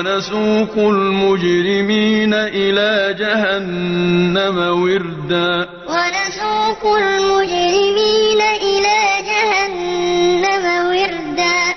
ونسوق المجرمين إلى جهنم وردا. ونسوق المجرمين